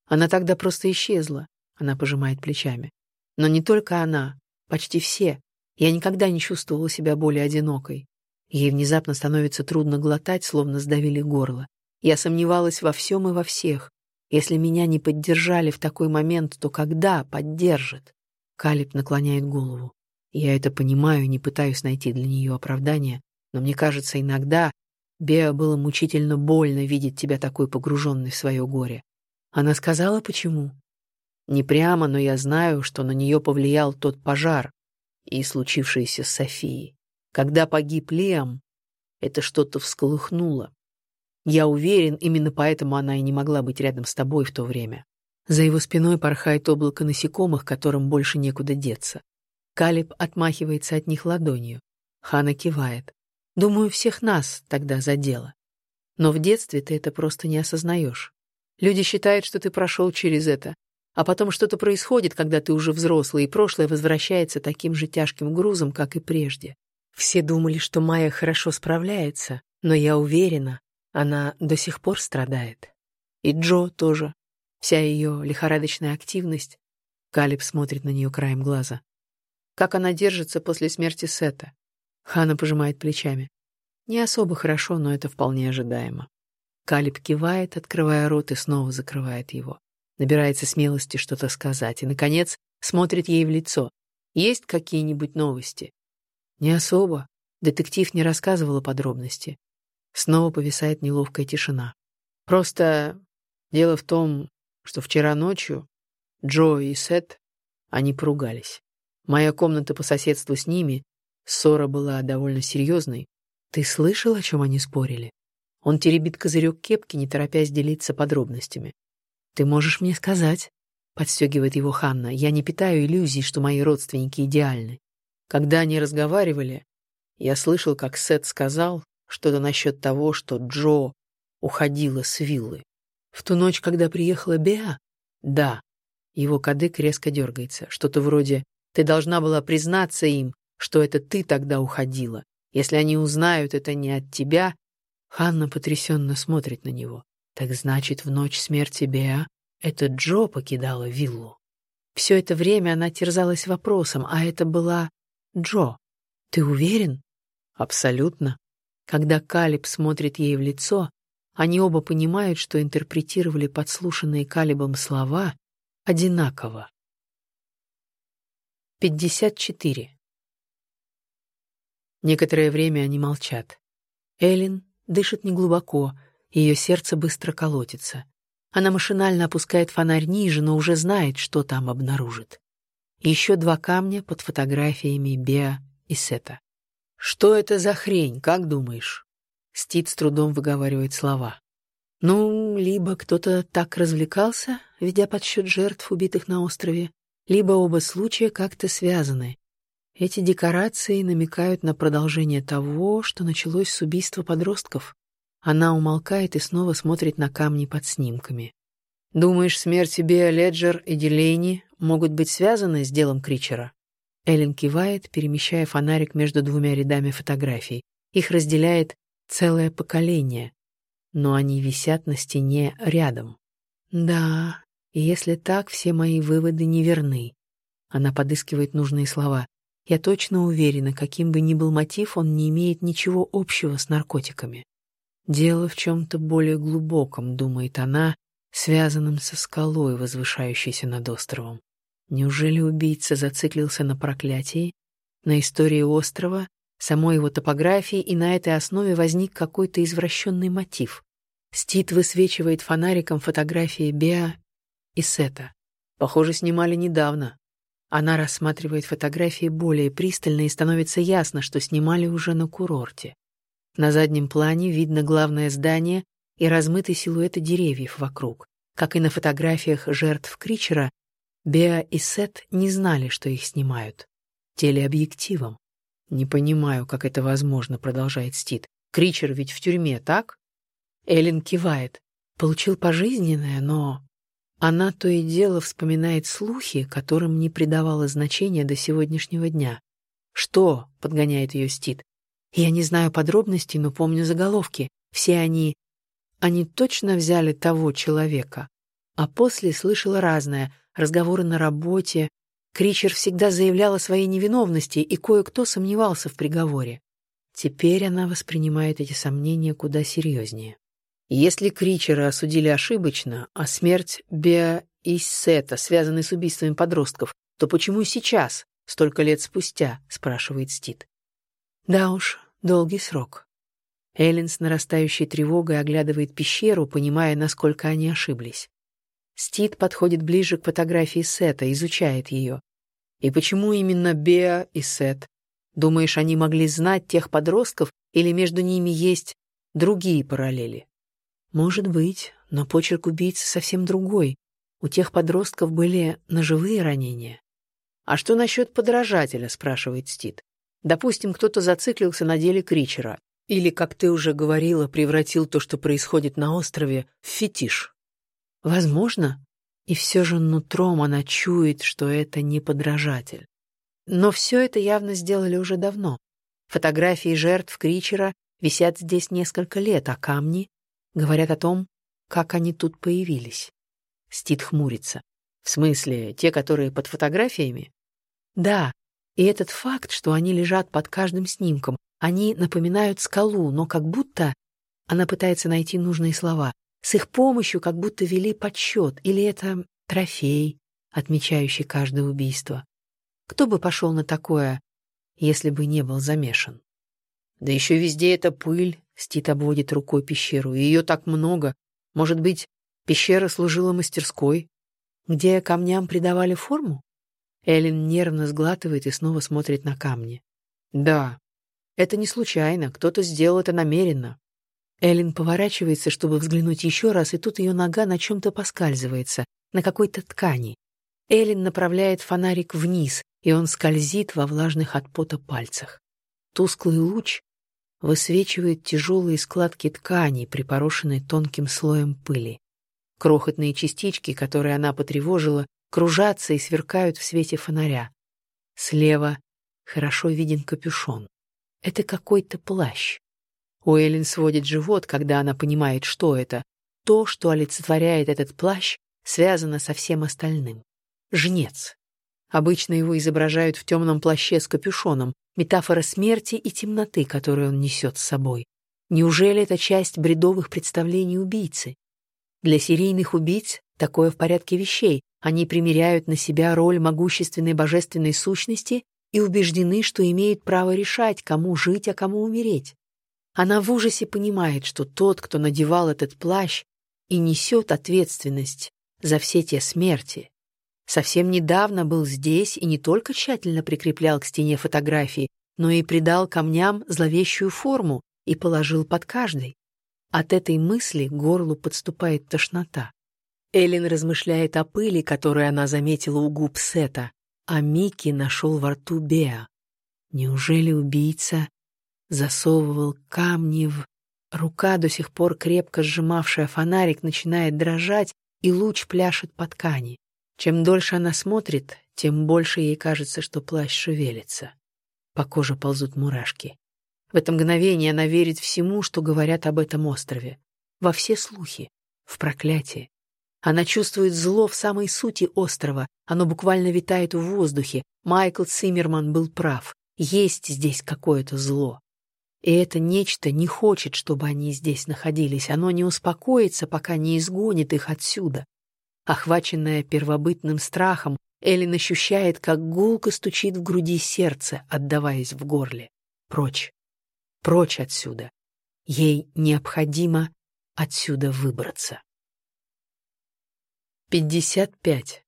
Она тогда просто исчезла. Она пожимает плечами. Но не только она, почти все. Я никогда не чувствовала себя более одинокой. Ей внезапно становится трудно глотать, словно сдавили горло. Я сомневалась во всем и во всех. Если меня не поддержали в такой момент, то когда поддержат? Калиб наклоняет голову. Я это понимаю, не пытаюсь найти для нее оправдания, но мне кажется, иногда Беа было мучительно больно видеть тебя такой погруженной в свое горе. Она сказала, почему? Не прямо, но я знаю, что на нее повлиял тот пожар и случившееся с Софией. Когда погиб Лиам, это что-то всколыхнуло. Я уверен, именно поэтому она и не могла быть рядом с тобой в то время. За его спиной порхает облако насекомых, которым больше некуда деться. Калиб отмахивается от них ладонью. Хана кивает. Думаю, всех нас тогда задело. Но в детстве ты это просто не осознаешь. Люди считают, что ты прошел через это, а потом что-то происходит, когда ты уже взрослый, и прошлое возвращается таким же тяжким грузом, как и прежде. Все думали, что Майя хорошо справляется, но я уверена, она до сих пор страдает. И Джо тоже. Вся ее лихорадочная активность. Калиб смотрит на нее краем глаза. Как она держится после смерти Сета? Хана пожимает плечами. Не особо хорошо, но это вполне ожидаемо. Калиб кивает, открывая рот и снова закрывает его. Набирается смелости что-то сказать и, наконец, смотрит ей в лицо. Есть какие-нибудь новости? Не особо. Детектив не рассказывала подробности. Снова повисает неловкая тишина. Просто дело в том, что вчера ночью Джо и Сет, они поругались. Моя комната по соседству с ними, ссора была довольно серьезной. Ты слышал, о чем они спорили? Он теребит козырек кепки, не торопясь делиться подробностями. Ты можешь мне сказать? Подстегивает его Ханна. Я не питаю иллюзий, что мои родственники идеальны. Когда они разговаривали, я слышал, как Сет сказал что-то насчет того, что Джо уходила с виллы. В ту ночь, когда приехала Беа? Да. Его кадык резко дергается. Что-то вроде ты должна была признаться им, что это ты тогда уходила. Если они узнают это не от тебя...» Ханна потрясенно смотрит на него. «Так значит, в ночь смерти Беа это Джо покидала виллу?» Все это время она терзалась вопросом, а это была Джо. «Ты уверен?» «Абсолютно». Когда Калиб смотрит ей в лицо, они оба понимают, что интерпретировали подслушанные Калибом слова одинаково. 54. Некоторое время они молчат. Эллен дышит неглубоко, ее сердце быстро колотится. Она машинально опускает фонарь ниже, но уже знает, что там обнаружит. Еще два камня под фотографиями Беа и Сета. «Что это за хрень, как думаешь?» Стит с трудом выговаривает слова. Ну, либо кто-то так развлекался, ведя подсчет жертв, убитых на острове, либо оба случая как-то связаны. Эти декорации намекают на продолжение того, что началось с убийства подростков. Она умолкает и снова смотрит на камни под снимками. «Думаешь, смерти Беа Леджер и Дилейни могут быть связаны с делом Кричера?» Эллен кивает, перемещая фонарик между двумя рядами фотографий. Их разделяет целое поколение но они висят на стене рядом. Да, если так, все мои выводы неверны. Она подыскивает нужные слова. Я точно уверена, каким бы ни был мотив, он не имеет ничего общего с наркотиками. Дело в чем-то более глубоком, думает она, связанном со скалой, возвышающейся над островом. Неужели убийца зациклился на проклятии, на истории острова, самой его топографии, и на этой основе возник какой-то извращенный мотив. Стит высвечивает фонариком фотографии Беа и Сета. Похоже, снимали недавно. Она рассматривает фотографии более пристально и становится ясно, что снимали уже на курорте. На заднем плане видно главное здание и размытый силуэты деревьев вокруг. Как и на фотографиях жертв Кричера, Беа и Сет не знали, что их снимают. Телеобъективом. «Не понимаю, как это возможно», — продолжает Стит. «Кричер ведь в тюрьме, так?» Эллен кивает. Получил пожизненное, но... Она то и дело вспоминает слухи, которым не придавала значения до сегодняшнего дня. «Что?» — подгоняет ее Стит. «Я не знаю подробностей, но помню заголовки. Все они... Они точно взяли того человека». А после слышала разное. Разговоры на работе, Кричер всегда заявлял о своей невиновности, и кое-кто сомневался в приговоре. Теперь она воспринимает эти сомнения куда серьезнее. Если Кричера осудили ошибочно, а смерть Беа и Сета связаны с убийствами подростков, то почему сейчас, столько лет спустя, спрашивает Стит. Да уж, долгий срок. Эллен с нарастающей тревогой оглядывает пещеру, понимая, насколько они ошиблись. Стит подходит ближе к фотографии Сета, изучает ее. И почему именно Беа и Сет? Думаешь, они могли знать тех подростков или между ними есть другие параллели? Может быть, но почерк убийцы совсем другой. У тех подростков были ножевые ранения. «А что насчет подражателя?» — спрашивает Стит. «Допустим, кто-то зациклился на деле Кричера. Или, как ты уже говорила, превратил то, что происходит на острове, в фетиш. Возможно, и все же нутром она чует, что это не подражатель. Но все это явно сделали уже давно. Фотографии жертв Кричера висят здесь несколько лет, а камни говорят о том, как они тут появились. Стит хмурится. В смысле, те, которые под фотографиями? Да, и этот факт, что они лежат под каждым снимком, они напоминают скалу, но как будто... Она пытается найти нужные слова. С их помощью как будто вели подсчет, или это трофей, отмечающий каждое убийство. Кто бы пошел на такое, если бы не был замешан? Да еще везде эта пыль, Стит обводит рукой пещеру, ее так много. Может быть, пещера служила мастерской, где камням придавали форму? Эллен нервно сглатывает и снова смотрит на камни. Да, это не случайно, кто-то сделал это намеренно. Эллен поворачивается, чтобы взглянуть еще раз, и тут ее нога на чем-то поскальзывается, на какой-то ткани. Эллен направляет фонарик вниз, и он скользит во влажных от пота пальцах. Тусклый луч высвечивает тяжелые складки ткани, припорошенные тонким слоем пыли. Крохотные частички, которые она потревожила, кружатся и сверкают в свете фонаря. Слева хорошо виден капюшон. Это какой-то плащ. У сводит живот, когда она понимает, что это. То, что олицетворяет этот плащ, связано со всем остальным. Жнец. Обычно его изображают в темном плаще с капюшоном, метафора смерти и темноты, которую он несет с собой. Неужели это часть бредовых представлений убийцы? Для серийных убийц такое в порядке вещей. Они примеряют на себя роль могущественной божественной сущности и убеждены, что имеют право решать, кому жить, а кому умереть. Она в ужасе понимает, что тот, кто надевал этот плащ, и несет ответственность за все те смерти. Совсем недавно был здесь и не только тщательно прикреплял к стене фотографии, но и придал камням зловещую форму и положил под каждой. От этой мысли горлу подступает тошнота. Эллен размышляет о пыли, которую она заметила у губ Сета, а Микки нашел во рту Беа. Неужели убийца засовывал камни в... Рука, до сих пор крепко сжимавшая фонарик, начинает дрожать, и луч пляшет по ткани. Чем дольше она смотрит, тем больше ей кажется, что плащ шевелится. По коже ползут мурашки. В это мгновение она верит всему, что говорят об этом острове. Во все слухи, в проклятие. Она чувствует зло в самой сути острова. Оно буквально витает в воздухе. Майкл Циммерман был прав. Есть здесь какое-то зло. И это нечто не хочет, чтобы они здесь находились. Оно не успокоится, пока не изгонит их отсюда. Охваченная первобытным страхом, Эллен ощущает, как гулко стучит в груди сердце, отдаваясь в горле. Прочь. Прочь отсюда. Ей необходимо отсюда выбраться. 55.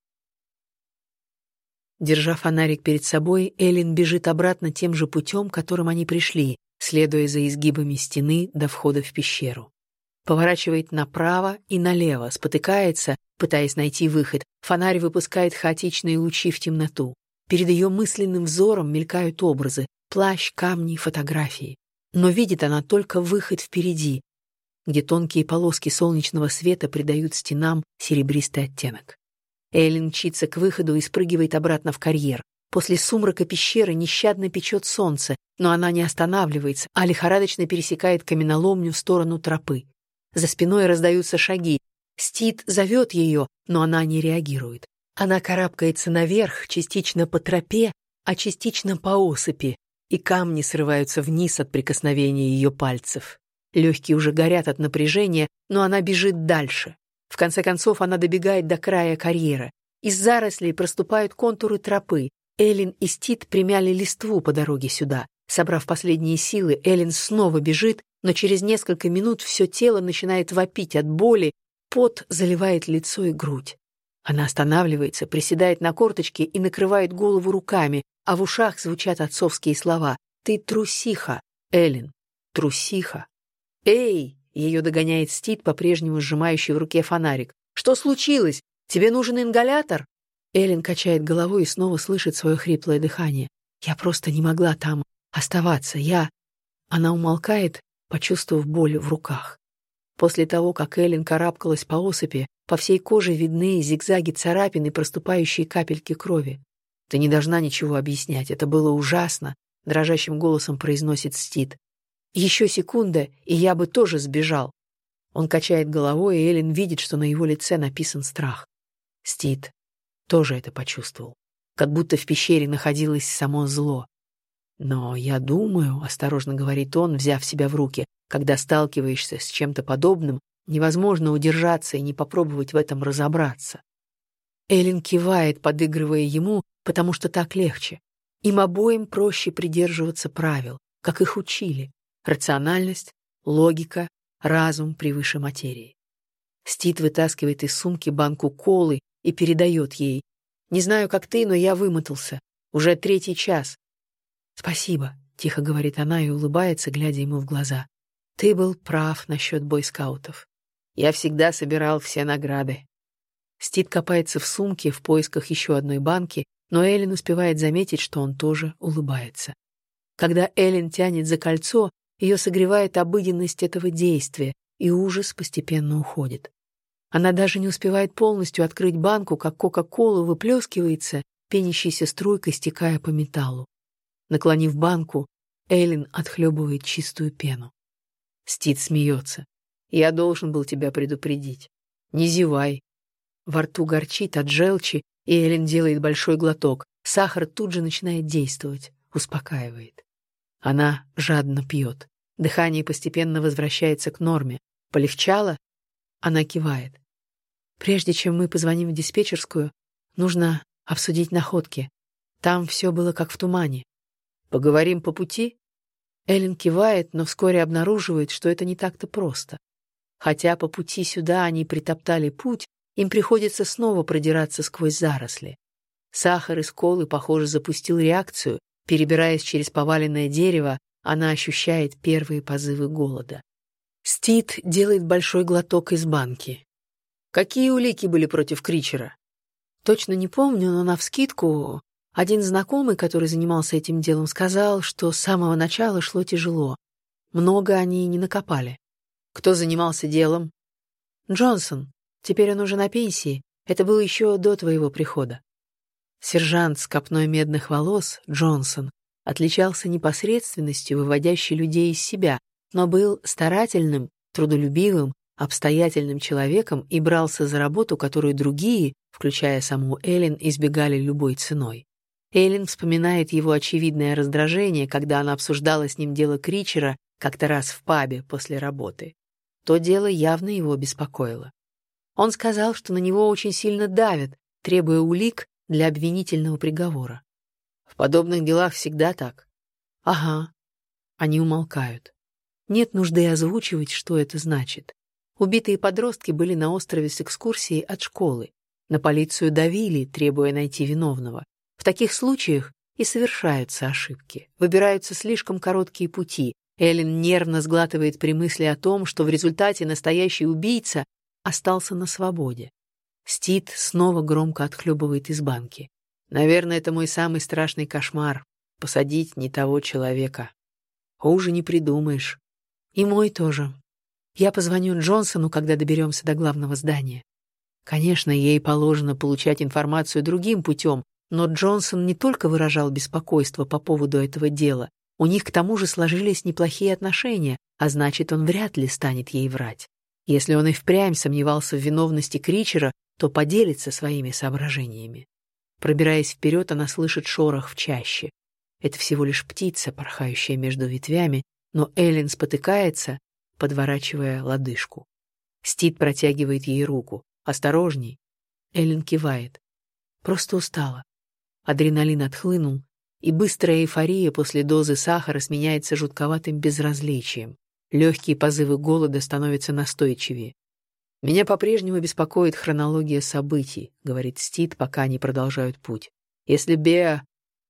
Держа фонарик перед собой, Эллен бежит обратно тем же путем, которым они пришли, следуя за изгибами стены до входа в пещеру. Поворачивает направо и налево, спотыкается, пытаясь найти выход. Фонарь выпускает хаотичные лучи в темноту. Перед ее мысленным взором мелькают образы, плащ, камни, фотографии. Но видит она только выход впереди, где тонкие полоски солнечного света придают стенам серебристый оттенок. Эллен мчится к выходу и спрыгивает обратно в карьер. После сумрака пещеры нещадно печет солнце, но она не останавливается, а лихорадочно пересекает каменоломню в сторону тропы. За спиной раздаются шаги. Стит зовет ее, но она не реагирует. Она карабкается наверх, частично по тропе, а частично по осыпи, и камни срываются вниз от прикосновения ее пальцев. Легкие уже горят от напряжения, но она бежит дальше. В конце концов она добегает до края карьера. Из зарослей проступают контуры тропы, Эллен и Стит примяли листву по дороге сюда. Собрав последние силы, Эллен снова бежит, но через несколько минут все тело начинает вопить от боли, пот заливает лицо и грудь. Она останавливается, приседает на корточки и накрывает голову руками, а в ушах звучат отцовские слова. «Ты трусиха, Эллен, трусиха». «Эй!» — ее догоняет Стит, по-прежнему сжимающий в руке фонарик. «Что случилось? Тебе нужен ингалятор?» Эллен качает головой и снова слышит свое хриплое дыхание. «Я просто не могла там оставаться. Я...» Она умолкает, почувствовав боль в руках. После того, как Эллен карабкалась по осыпи, по всей коже видны зигзаги царапин и проступающие капельки крови. «Ты не должна ничего объяснять, это было ужасно», — дрожащим голосом произносит Стит. «Еще секунда, и я бы тоже сбежал». Он качает головой, и Эллен видит, что на его лице написан страх. «Стит, тоже это почувствовал. Как будто в пещере находилось само зло. «Но я думаю», — осторожно говорит он, взяв себя в руки, «когда сталкиваешься с чем-то подобным, невозможно удержаться и не попробовать в этом разобраться». Эллен кивает, подыгрывая ему, потому что так легче. Им обоим проще придерживаться правил, как их учили. Рациональность, логика, разум превыше материи. Стит вытаскивает из сумки банку колы и передает ей. «Не знаю, как ты, но я вымотался. Уже третий час». «Спасибо», — тихо говорит она и улыбается, глядя ему в глаза. «Ты был прав насчет бойскаутов. Я всегда собирал все награды». Стит копается в сумке в поисках еще одной банки, но Эллен успевает заметить, что он тоже улыбается. Когда Эллен тянет за кольцо, ее согревает обыденность этого действия, и ужас постепенно уходит. Она даже не успевает полностью открыть банку, как Кока-Кола выплескивается, пенящейся струйкой стекая по металлу. Наклонив банку, Эйлин отхлебывает чистую пену. Стит смеется. «Я должен был тебя предупредить. Не зевай». Во рту горчит от желчи, и Эллен делает большой глоток. Сахар тут же начинает действовать, успокаивает. Она жадно пьет. Дыхание постепенно возвращается к норме. Полегчало? Она кивает. Прежде чем мы позвоним в диспетчерскую, нужно обсудить находки. Там все было как в тумане. Поговорим по пути? Эллен кивает, но вскоре обнаруживает, что это не так-то просто. Хотя по пути сюда они притоптали путь, им приходится снова продираться сквозь заросли. Сахар из колы, похоже, запустил реакцию. Перебираясь через поваленное дерево, она ощущает первые позывы голода. Стит делает большой глоток из банки. Какие улики были против Кричера? Точно не помню, но навскидку один знакомый, который занимался этим делом, сказал, что с самого начала шло тяжело. Много они не накопали. Кто занимался делом? Джонсон. Теперь он уже на пенсии. Это было еще до твоего прихода. Сержант с копной медных волос, Джонсон, отличался непосредственностью, выводящей людей из себя, но был старательным, трудолюбивым, обстоятельным человеком и брался за работу, которую другие, включая саму Эллен, избегали любой ценой. Эллен вспоминает его очевидное раздражение, когда она обсуждала с ним дело Кричера как-то раз в пабе после работы. То дело явно его беспокоило. Он сказал, что на него очень сильно давят, требуя улик для обвинительного приговора. В подобных делах всегда так. Ага. Они умолкают. Нет нужды озвучивать, что это значит. Убитые подростки были на острове с экскурсией от школы. На полицию давили, требуя найти виновного. В таких случаях и совершаются ошибки. Выбираются слишком короткие пути. Эллен нервно сглатывает при мысли о том, что в результате настоящий убийца остался на свободе. Стит снова громко отхлебывает из банки. Наверное, это мой самый страшный кошмар — посадить не того человека. Хуже не придумаешь. И мой тоже. Я позвоню Джонсону, когда доберемся до главного здания. Конечно, ей положено получать информацию другим путем, но Джонсон не только выражал беспокойство по поводу этого дела, у них к тому же сложились неплохие отношения, а значит, он вряд ли станет ей врать. Если он и впрямь сомневался в виновности Кричера, то поделится своими соображениями. Пробираясь вперед, она слышит шорох в чаще. Это всего лишь птица, порхающая между ветвями, но Эллен спотыкается, подворачивая лодыжку. Стит протягивает ей руку. «Осторожней!» Эллен кивает. Просто устала. Адреналин отхлынул, и быстрая эйфория после дозы сахара сменяется жутковатым безразличием. Легкие позывы голода становятся настойчивее. «Меня по-прежнему беспокоит хронология событий», — говорит Стит, пока они продолжают путь. «Если Беа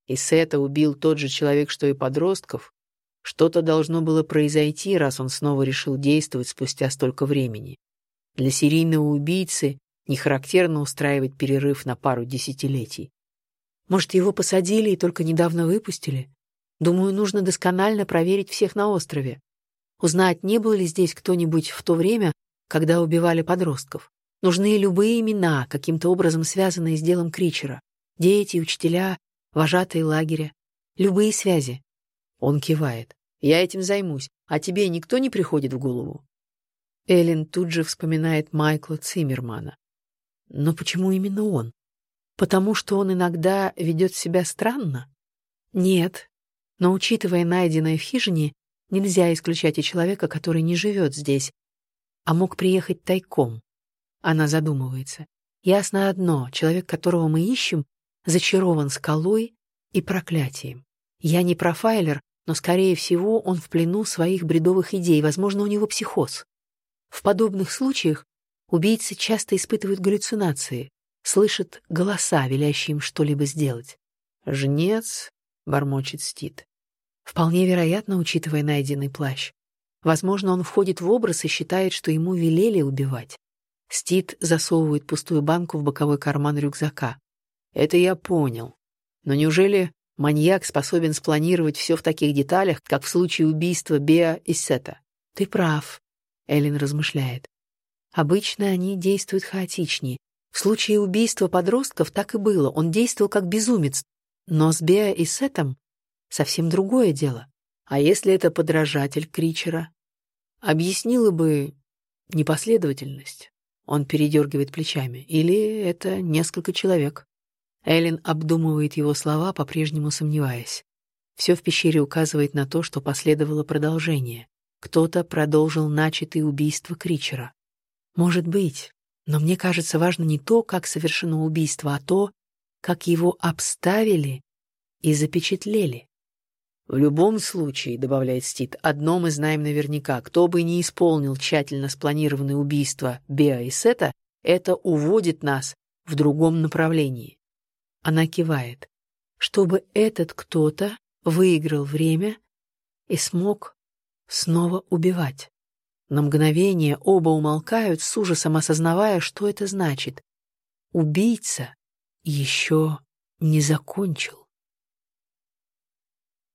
и Сета убил тот же человек, что и подростков, что-то должно было произойти, раз он снова решил действовать спустя столько времени. Для серийного убийцы не характерно устраивать перерыв на пару десятилетий. Может, его посадили и только недавно выпустили? Думаю, нужно досконально проверить всех на острове. Узнать, не был ли здесь кто-нибудь в то время, когда убивали подростков. Нужны любые имена, каким-то образом связанные с делом Кричера. Дети, учителя, вожатые лагеря. Любые связи. Он кивает. Я этим займусь. А тебе никто не приходит в голову? Эллен тут же вспоминает Майкла Циммермана. Но почему именно он? Потому что он иногда ведет себя странно? Нет. Но учитывая найденное в хижине, нельзя исключать и человека, который не живет здесь, а мог приехать тайком. Она задумывается. Ясно одно, человек, которого мы ищем, зачарован скалой и проклятием. Я не профайлер, но, скорее всего, он в плену своих бредовых идей, возможно, у него психоз. В подобных случаях убийцы часто испытывают галлюцинации, слышат голоса, велящие им что-либо сделать. «Жнец», — бормочет Стит. Вполне вероятно, учитывая найденный плащ. Возможно, он входит в образ и считает, что ему велели убивать. Стит засовывает пустую банку в боковой карман рюкзака. Это я понял. Но неужели Маньяк способен спланировать все в таких деталях, как в случае убийства Беа и Сета. Ты прав, Эллен размышляет. Обычно они действуют хаотичнее. В случае убийства подростков так и было, он действовал как безумец. Но с Беа и Сетом совсем другое дело. А если это подражатель Кричера? Объяснила бы непоследовательность. Он передергивает плечами. Или это несколько человек. Эллен обдумывает его слова, по-прежнему сомневаясь. Все в пещере указывает на то, что последовало продолжение. Кто-то продолжил начатое убийство Кричера. Может быть, но мне кажется важно не то, как совершено убийство, а то, как его обставили и запечатлели. В любом случае, добавляет Стит, одно мы знаем наверняка, кто бы ни исполнил тщательно спланированное убийство Беа и Сета, это уводит нас в другом направлении. Она кивает. Чтобы этот кто-то выиграл время и смог снова убивать. На мгновение оба умолкают, с ужасом осознавая, что это значит. Убийца еще не закончил.